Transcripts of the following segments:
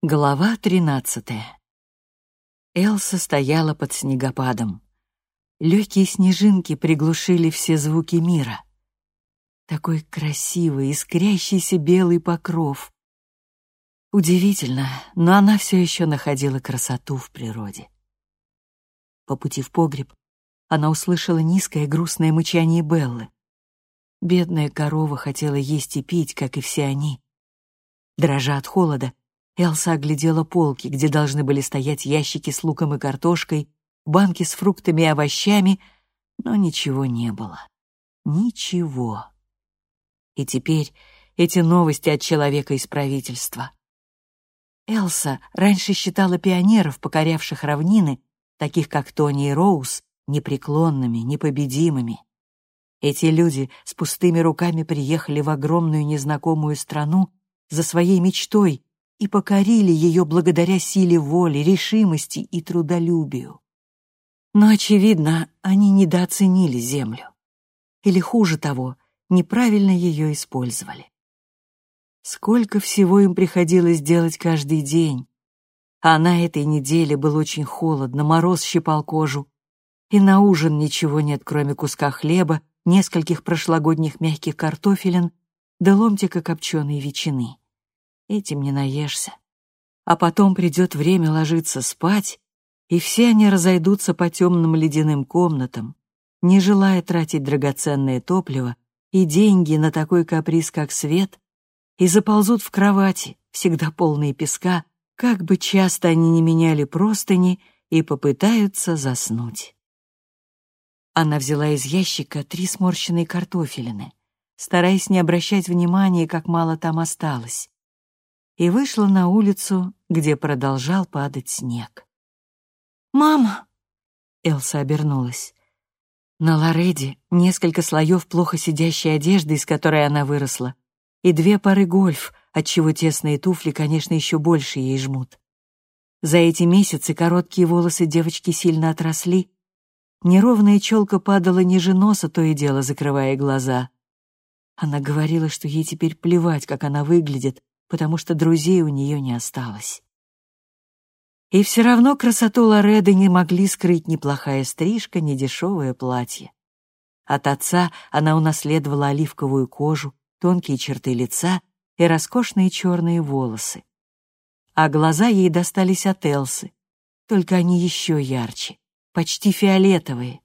Глава тринадцатая. Элса стояла под снегопадом. Легкие снежинки приглушили все звуки мира. Такой красивый, искрящийся белый покров. Удивительно, но она все еще находила красоту в природе. По пути в погреб она услышала низкое грустное мычание Беллы. Бедная корова хотела есть и пить, как и все они. Дрожа от холода, Элса оглядела полки, где должны были стоять ящики с луком и картошкой, банки с фруктами и овощами, но ничего не было. Ничего. И теперь эти новости от человека из правительства. Элса раньше считала пионеров, покорявших равнины, таких как Тони и Роуз, непреклонными, непобедимыми. Эти люди с пустыми руками приехали в огромную незнакомую страну за своей мечтой и покорили ее благодаря силе воли, решимости и трудолюбию. Но, очевидно, они недооценили землю. Или, хуже того, неправильно ее использовали. Сколько всего им приходилось делать каждый день. А на этой неделе было очень холодно, мороз щипал кожу. И на ужин ничего нет, кроме куска хлеба, нескольких прошлогодних мягких картофелин да ломтика копченой ветчины этим не наешься. А потом придет время ложиться спать, и все они разойдутся по темным ледяным комнатам, не желая тратить драгоценное топливо и деньги на такой каприз, как свет, и заползут в кровати, всегда полные песка, как бы часто они не меняли простыни и попытаются заснуть. Она взяла из ящика три сморщенные картофелины, стараясь не обращать внимания, как мало там осталось и вышла на улицу, где продолжал падать снег. «Мама!» — Элса обернулась. На Лореде несколько слоев плохо сидящей одежды, из которой она выросла, и две пары гольф, отчего тесные туфли, конечно, еще больше ей жмут. За эти месяцы короткие волосы девочки сильно отросли, неровная челка падала ниже носа, то и дело закрывая глаза. Она говорила, что ей теперь плевать, как она выглядит, потому что друзей у нее не осталось. И все равно красоту Лореды не могли скрыть ни плохая стрижка, ни дешевое платье. От отца она унаследовала оливковую кожу, тонкие черты лица и роскошные черные волосы. А глаза ей достались от Элсы, только они еще ярче, почти фиолетовые.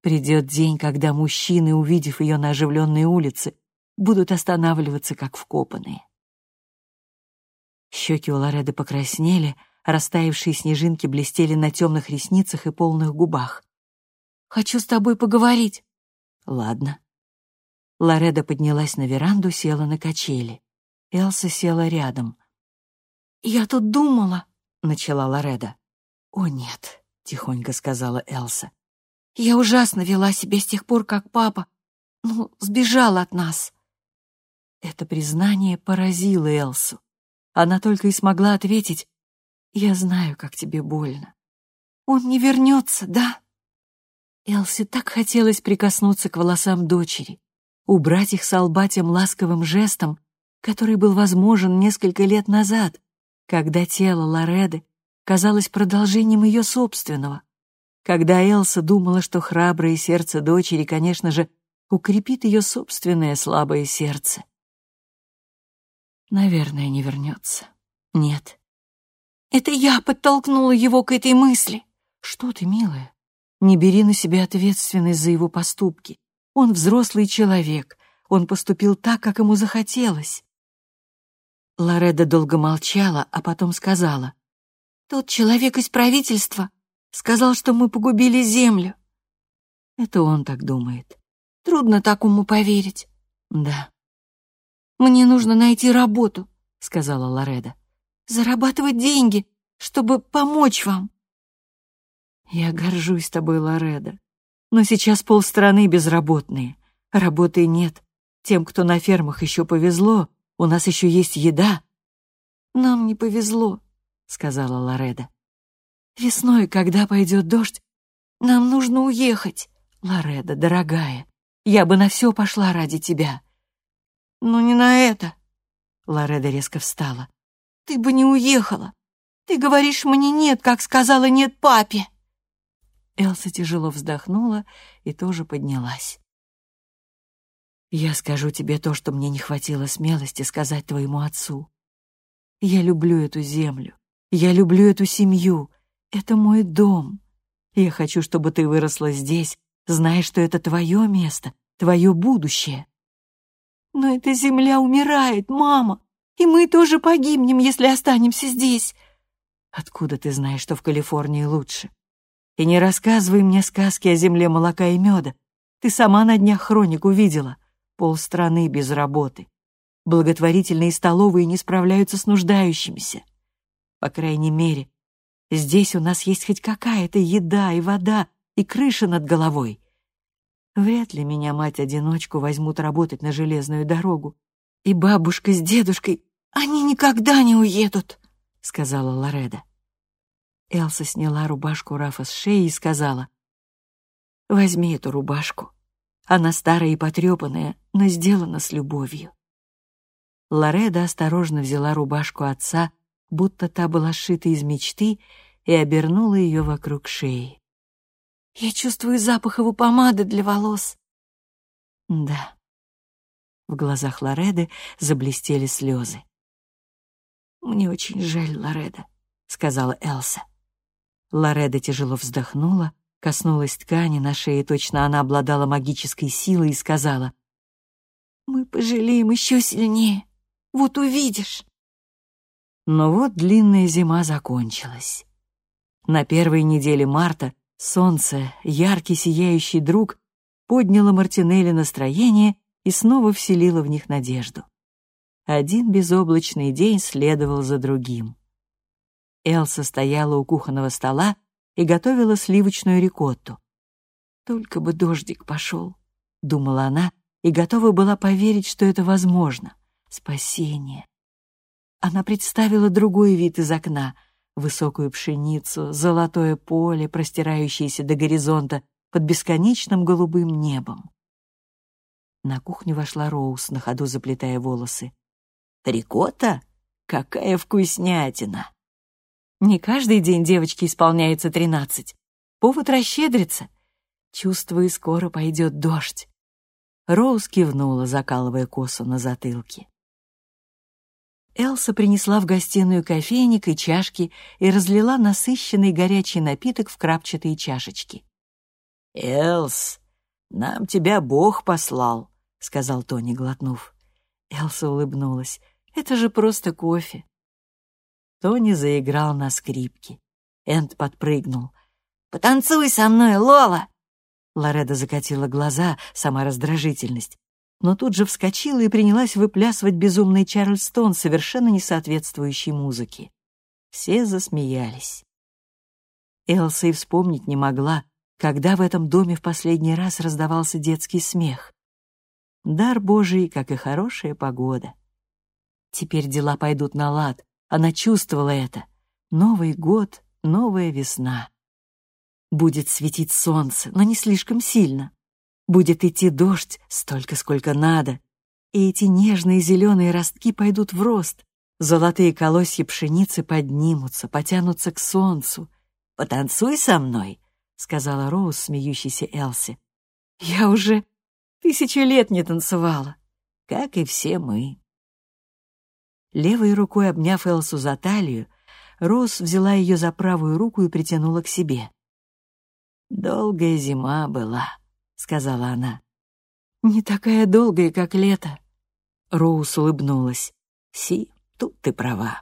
Придет день, когда мужчины, увидев ее на оживленной улице, будут останавливаться как вкопанные. Щеки у Лореды покраснели, растаявшие снежинки блестели на темных ресницах и полных губах. «Хочу с тобой поговорить». «Ладно». Лореда поднялась на веранду, села на качели. Элса села рядом. «Я тут думала», — начала Лореда. «О, нет», — тихонько сказала Элса. «Я ужасно вела себя с тех пор, как папа, ну, сбежал от нас». Это признание поразило Элсу. Она только и смогла ответить, «Я знаю, как тебе больно. Он не вернется, да?» Элси так хотелось прикоснуться к волосам дочери, убрать их с лба тем ласковым жестом, который был возможен несколько лет назад, когда тело Лореды казалось продолжением ее собственного, когда Элса думала, что храброе сердце дочери, конечно же, укрепит ее собственное слабое сердце. Наверное, не вернется. Нет. Это я подтолкнула его к этой мысли. Что ты, милая? Не бери на себя ответственность за его поступки. Он взрослый человек. Он поступил так, как ему захотелось. Лореда долго молчала, а потом сказала. «Тот человек из правительства сказал, что мы погубили землю». Это он так думает. Трудно такому поверить. Да. «Мне нужно найти работу», — сказала Лореда. «Зарабатывать деньги, чтобы помочь вам». «Я горжусь тобой, Лореда. Но сейчас полстраны безработные. Работы нет. Тем, кто на фермах, еще повезло. У нас еще есть еда». «Нам не повезло», — сказала Лореда. «Весной, когда пойдет дождь, нам нужно уехать. Лореда, дорогая, я бы на все пошла ради тебя. «Ну не на это!» Лореда резко встала. ты бы не уехала. Ты говоришь мне нет, как сказала нет папе. Элса тяжело вздохнула и тоже поднялась. «Я скажу тебе то, что мне не хватило смелости сказать твоему отцу. Я люблю эту землю, я люблю эту семью, это мой дом. Я хочу, чтобы ты выросла здесь, зная, что это твое место, твое будущее. Но эта земля умирает, мама, и мы тоже погибнем, если останемся здесь. Откуда ты знаешь, что в Калифорнии лучше? И не рассказывай мне сказки о земле молока и меда. Ты сама на днях хроник увидела. Полстраны без работы. Благотворительные столовые не справляются с нуждающимися. По крайней мере, здесь у нас есть хоть какая-то еда и вода, и крыша над головой. Вряд ли меня мать-одиночку возьмут работать на железную дорогу. И бабушка с дедушкой, они никогда не уедут, — сказала Лореда. Элса сняла рубашку Рафа с шеи и сказала, «Возьми эту рубашку. Она старая и потрепанная, но сделана с любовью». Лореда осторожно взяла рубашку отца, будто та была сшита из мечты, и обернула ее вокруг шеи. «Я чувствую запах его помады для волос». «Да». В глазах Лореды заблестели слезы. «Мне очень жаль, Лореда», — сказала Элса. Лореда тяжело вздохнула, коснулась ткани на шее, точно она обладала магической силой и сказала, «Мы пожалеем еще сильнее, вот увидишь». Но вот длинная зима закончилась. На первой неделе марта солнце, яркий сияющий друг, подняло Мартинелли настроение и снова вселило в них надежду. Один безоблачный день следовал за другим. Элса стояла у кухонного стола и готовила сливочную рикотту. «Только бы дождик пошел», — думала она, и готова была поверить, что это возможно. Спасение. Она представила другой вид из окна — высокую пшеницу, золотое поле, простирающееся до горизонта под бесконечным голубым небом. На кухню вошла Роуз, на ходу заплетая волосы. «Рикотта? Какая вкуснятина!» Не каждый день девочке исполняется тринадцать. Повод расщедриться. Чувствую, скоро пойдет дождь. Роуз кивнула, закалывая косу на затылке. Элса принесла в гостиную кофейник и чашки и разлила насыщенный горячий напиток в крапчатые чашечки. «Элс, нам тебя Бог послал», — сказал Тони, глотнув. Элса улыбнулась. «Это же просто кофе». Тони заиграл на скрипке. Энд подпрыгнул. «Потанцуй со мной, Лола!» Лореда закатила глаза, сама раздражительность, но тут же вскочила и принялась выплясывать безумный Чарльстон, совершенно не соответствующий музыке. Все засмеялись. Элса и вспомнить не могла, когда в этом доме в последний раз раздавался детский смех. Дар Божий, как и хорошая погода. Теперь дела пойдут на лад, она чувствовала это. Новый год, новая весна. Будет светить солнце, но не слишком сильно. Будет идти дождь столько, сколько надо. И эти нежные зеленые ростки пойдут в рост. Золотые колосья пшеницы поднимутся, потянутся к солнцу. «Потанцуй со мной», — сказала Роуз, смеющейся Элси. «Я уже тысячу лет не танцевала, как и все мы». Левой рукой обняв Элсу за талию, Роуз взяла ее за правую руку и притянула к себе. «Долгая зима была», — сказала она. «Не такая долгая, как лето». Роуз улыбнулась. «Си, тут ты права».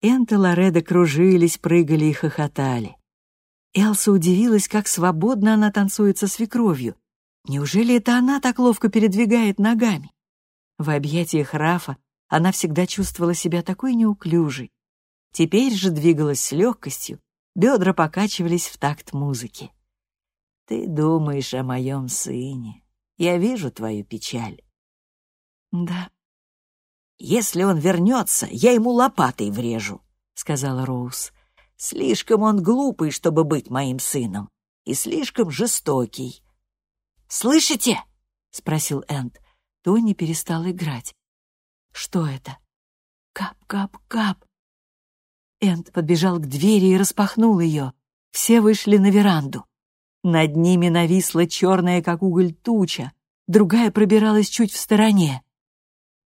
Энт и Лореда кружились, прыгали и хохотали. Элса удивилась, как свободно она танцует со свекровью. Неужели это она так ловко передвигает ногами? В объятиях Рафа она всегда чувствовала себя такой неуклюжей. Теперь же двигалась с легкостью, бедра покачивались в такт музыки. «Ты думаешь о моем сыне. Я вижу твою печаль». «Да». «Если он вернется, я ему лопатой врежу», — сказала Роуз. «Слишком он глупый, чтобы быть моим сыном, и слишком жестокий». «Слышите?» — спросил Энд. Тони перестал играть. Что это? Кап-кап-кап. Энд подбежал к двери и распахнул ее. Все вышли на веранду. Над ними нависла черная, как уголь, туча, другая пробиралась чуть в стороне.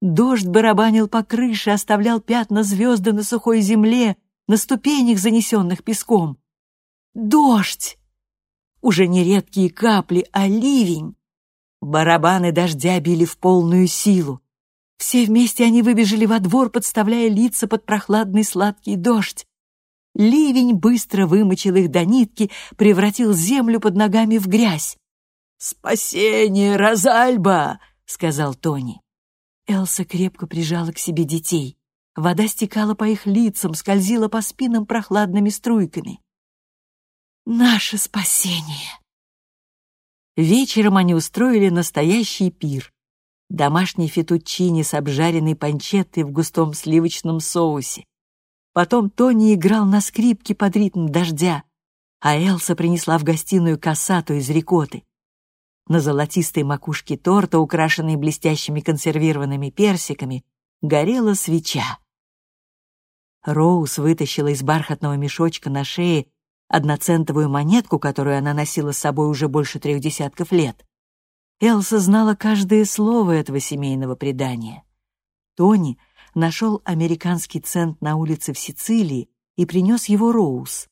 Дождь барабанил по крыше, оставлял пятна звезды на сухой земле, на ступенях, занесенных песком. Дождь! Уже не редкие капли, а ливень. Барабаны дождя били в полную силу. Все вместе они выбежали во двор, подставляя лица под прохладный сладкий дождь. Ливень быстро вымочил их до нитки, превратил землю под ногами в грязь. «Спасение, Розальба!» — сказал Тони. Элса крепко прижала к себе детей. Вода стекала по их лицам, скользила по спинам прохладными струйками. «Наше спасение!» Вечером они устроили настоящий пир. Домашний фетучини с обжаренной панчеттой в густом сливочном соусе. Потом Тони играл на скрипке под ритм дождя, а Элса принесла в гостиную кассату из рикоты. На золотистой макушке торта, украшенной блестящими консервированными персиками, горела свеча. Роуз вытащила из бархатного мешочка на шее одноцентовую монетку, которую она носила с собой уже больше трех десятков лет. Элса знала каждое слово этого семейного предания. Тони нашел американский цент на улице в Сицилии и принес его Роуз.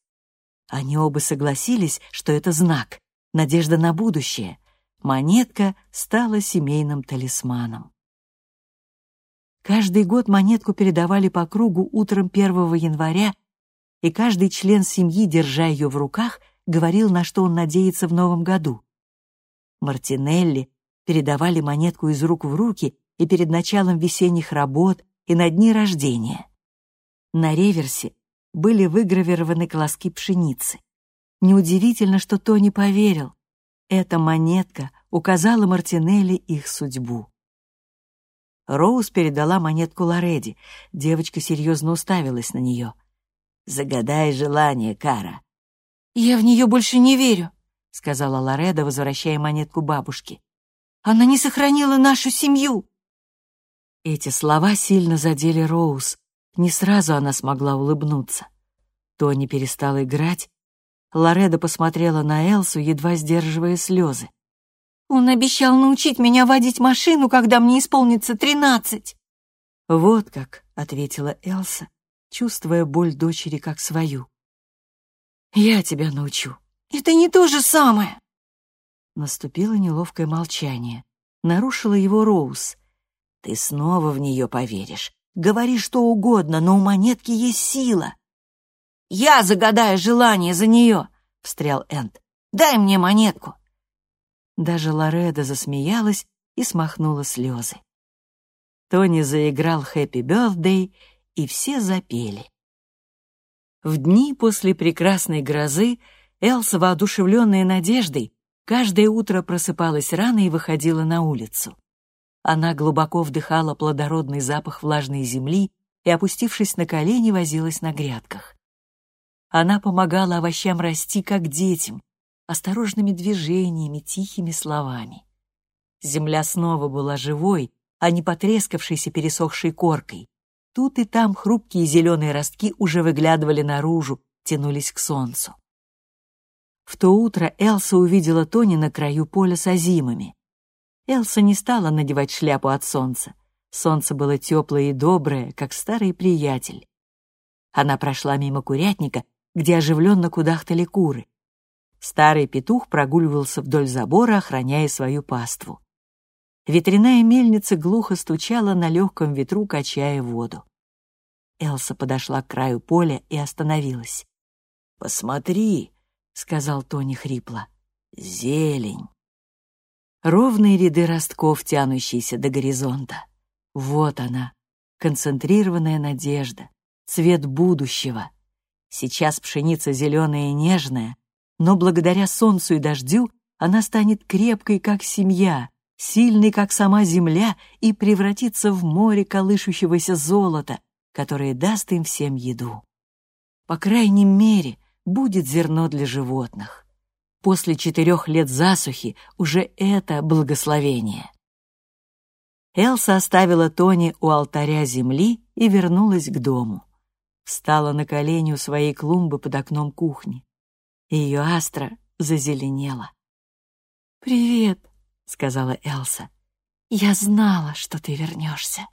Они оба согласились, что это знак, надежда на будущее. Монетка стала семейным талисманом. Каждый год монетку передавали по кругу утром 1 января и каждый член семьи, держа ее в руках, говорил, на что он надеется в новом году. Мартинелли передавали монетку из рук в руки и перед началом весенних работ, и на дни рождения. На реверсе были выгравированы колоски пшеницы. Неудивительно, что Тони поверил. Эта монетка указала Мартинелли их судьбу. Роуз передала монетку Лореди. Девочка серьезно уставилась на нее. Загадай желание, Кара». «Я в нее больше не верю», — сказала Лореда, возвращая монетку бабушке. «Она не сохранила нашу семью». Эти слова сильно задели Роуз. Не сразу она смогла улыбнуться. Тони перестал играть. Лореда посмотрела на Элсу, едва сдерживая слезы. «Он обещал научить меня водить машину, когда мне исполнится тринадцать». «Вот как», — ответила Элса, чувствуя боль дочери как свою. «Я тебя научу». «Это не то же самое!» Наступило неловкое молчание. Нарушила его Роуз. «Ты снова в нее поверишь. Говори что угодно, но у монетки есть сила». «Я загадаю желание за нее!» — встрял Энд. «Дай мне монетку!» Даже Лореда засмеялась и смахнула слезы. Тони заиграл «Хэппи Бёрдэй», и все запели. В дни после прекрасной грозы Элса, воодушевленная надеждой, каждое утро просыпалась рано и выходила на улицу. Она глубоко вдыхала плодородный запах влажной земли и, опустившись на колени, возилась на грядках. Она помогала овощам расти, как детям, осторожными движениями, тихими словами. Земля снова была живой, а не потрескавшейся пересохшей коркой. Тут и там хрупкие зеленые ростки уже выглядывали наружу, тянулись к солнцу. В то утро Элса увидела Тони на краю поля с озимами. Элса не стала надевать шляпу от солнца. Солнце было теплое и доброе, как старый приятель. Она прошла мимо курятника, где оживленно кудахтали куры. Старый петух прогуливался вдоль забора, охраняя свою паству. Ветряная мельница глухо стучала на легком ветру, качая воду. Элса подошла к краю поля и остановилась. «Посмотри», — сказал Тони хрипло, — «зелень». Ровные ряды ростков, тянущиеся до горизонта. Вот она, концентрированная надежда, цвет будущего. Сейчас пшеница зеленая и нежная, но благодаря солнцу и дождю она станет крепкой, как семья, сильный, как сама земля, и превратится в море колышущегося золота, которое даст им всем еду. По крайней мере, будет зерно для животных. После четырех лет засухи уже это благословение. Элса оставила Тони у алтаря земли и вернулась к дому. Встала на колени у своей клумбы под окном кухни. Ее астра зазеленела. «Привет», — сказала Элса. «Я знала, что ты вернешься».